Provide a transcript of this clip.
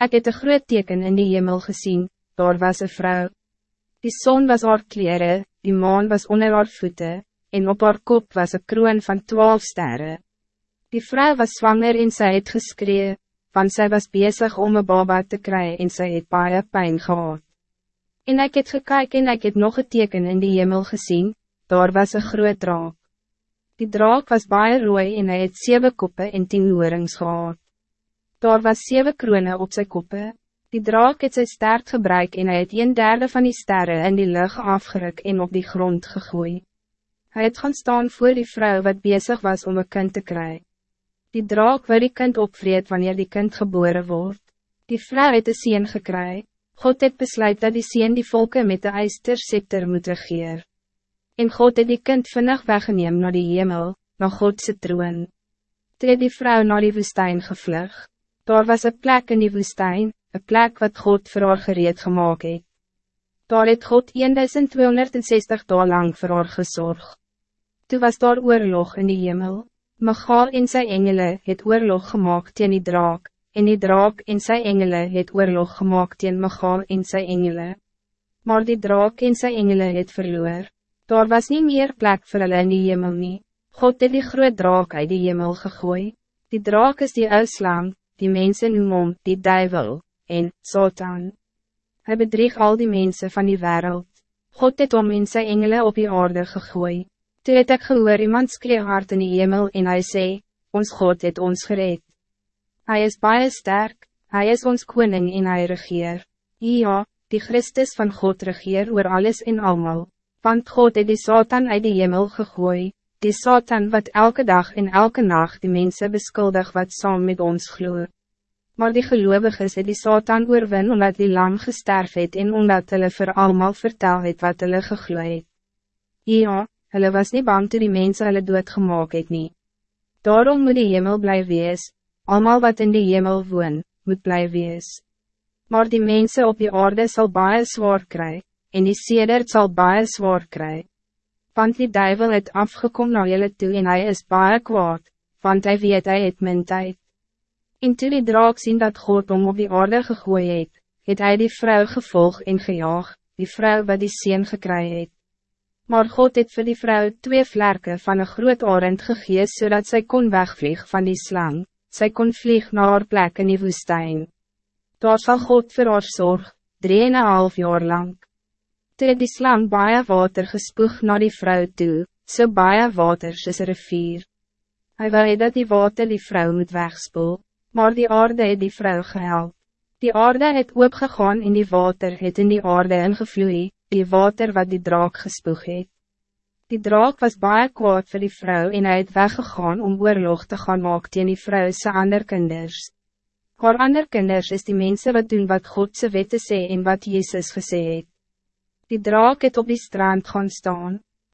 Ik het een groot teken in die hemel gezien, daar was een vrouw. Die zon was haar kleren, die maan was onder haar voeten, en op haar kop was een kroon van twaalf sterren. Die vrouw was zwanger en zij het geskree, want zij was bezig om een baba te krijgen en zij het baie pijn gehad. En ik het gekyk en ik het nog een teken in die hemel gezien, daar was een groot draak. Die draak was baie rooi en hij het zeven koppen en tien oorings gehad. Daar was zeven kronen op zijn koppen. Die draak het sy stert gebruik en hy het een derde van die sterren in die lucht afgeruk en op die grond gegooid. Hij het gaan staan voor die vrouw wat bezig was om een kind te krijgen. Die draak wil die kind opvreed wanneer die kind geboren wordt. Die vrouw het een sien gekry. God het besluit dat die sien die volken met de ijsterscepter moet regeer. En God het die kind vinnig weggeneem naar die hemel, naar Godse troon. Toe het die vrouw naar die woestijn gevlug. Daar was een plek in die woestijn, een plek wat God voor haar gereed gemaakt het. Daar het God 1260 dagen lang voor haar gezorgd. Toen was daar oorlog in die hemel. Michael en sy engele het oorlog gemaakt teen die draak, en die draak en sy engele het oorlog gemaakt teen Michael en sy engele. Maar die draak en sy engele het verloor. Daar was niet meer plek voor hulle in die hemel nie. God het die groot draak uit die hemel gegooi. Die draak is die uitslang, die mensen noem om, die duivel, en Satan. Hij bedrieg al die mensen van die wereld. God het om in sy engele op die aarde gegooi. Toe het ek gehoor iemand skree hard in die hemel en hij sê, ons God het ons gereed. Hij is baie sterk, hij is ons koning en hij regeer. Ja, die Christus van God regeer oor alles en almal, want God het die Satan uit die hemel gegooi, die Satan wat elke dag en elke nacht die mensen beskuldig wat saam met ons gloeit. Maar die gelovigen het die Satan oorwin omdat die lam gesterf het en omdat hulle vir almal vertel het wat hulle gegloeid het. Ja, hulle was niet bang toe die mense hulle doodgemaak het nie. Daarom moet die hemel bly wees, almal wat in die hemel woon, moet bly wees. Maar die mensen op die aarde zal baie zwaar kry, en die sedert sal baie zwaar kry. Want die duivel het afgekom na julle toe en hij is baie kwaad, want hij weet hy het min tyd. En toe die draak sien dat God om op die aarde gegooi het, het hy die vrouw gevolg en gejaag, die vrouw wat die sien gekry het. Maar God het voor die vrouw twee vlerken van een groot arend gegees zodat zij kon wegvlieg van die slang, zij kon vlieg naar haar plek in die woestijn. Daar zal God voor haar zorg, drie en een half jaar lang. Toe het die slang baie water gespoeg naar die vrouw toe, so baie water soos een rivier. Hy wil dat die water die vrouw moet wegspoel, maar die aarde het die vrouw gehelp. Die aarde het oopgegaan en die water het in die aarde ingevloeid, die water wat die draak gespoeg het. Die draak was baie kwaad voor die vrouw en hy het weggegaan om oorlog te gaan maak teen die vrou sy ander kinders. Haar ander kinders is die mensen wat doen wat Godse wette sê en wat Jezus gesê het. Die draak het op die strand gaan staan.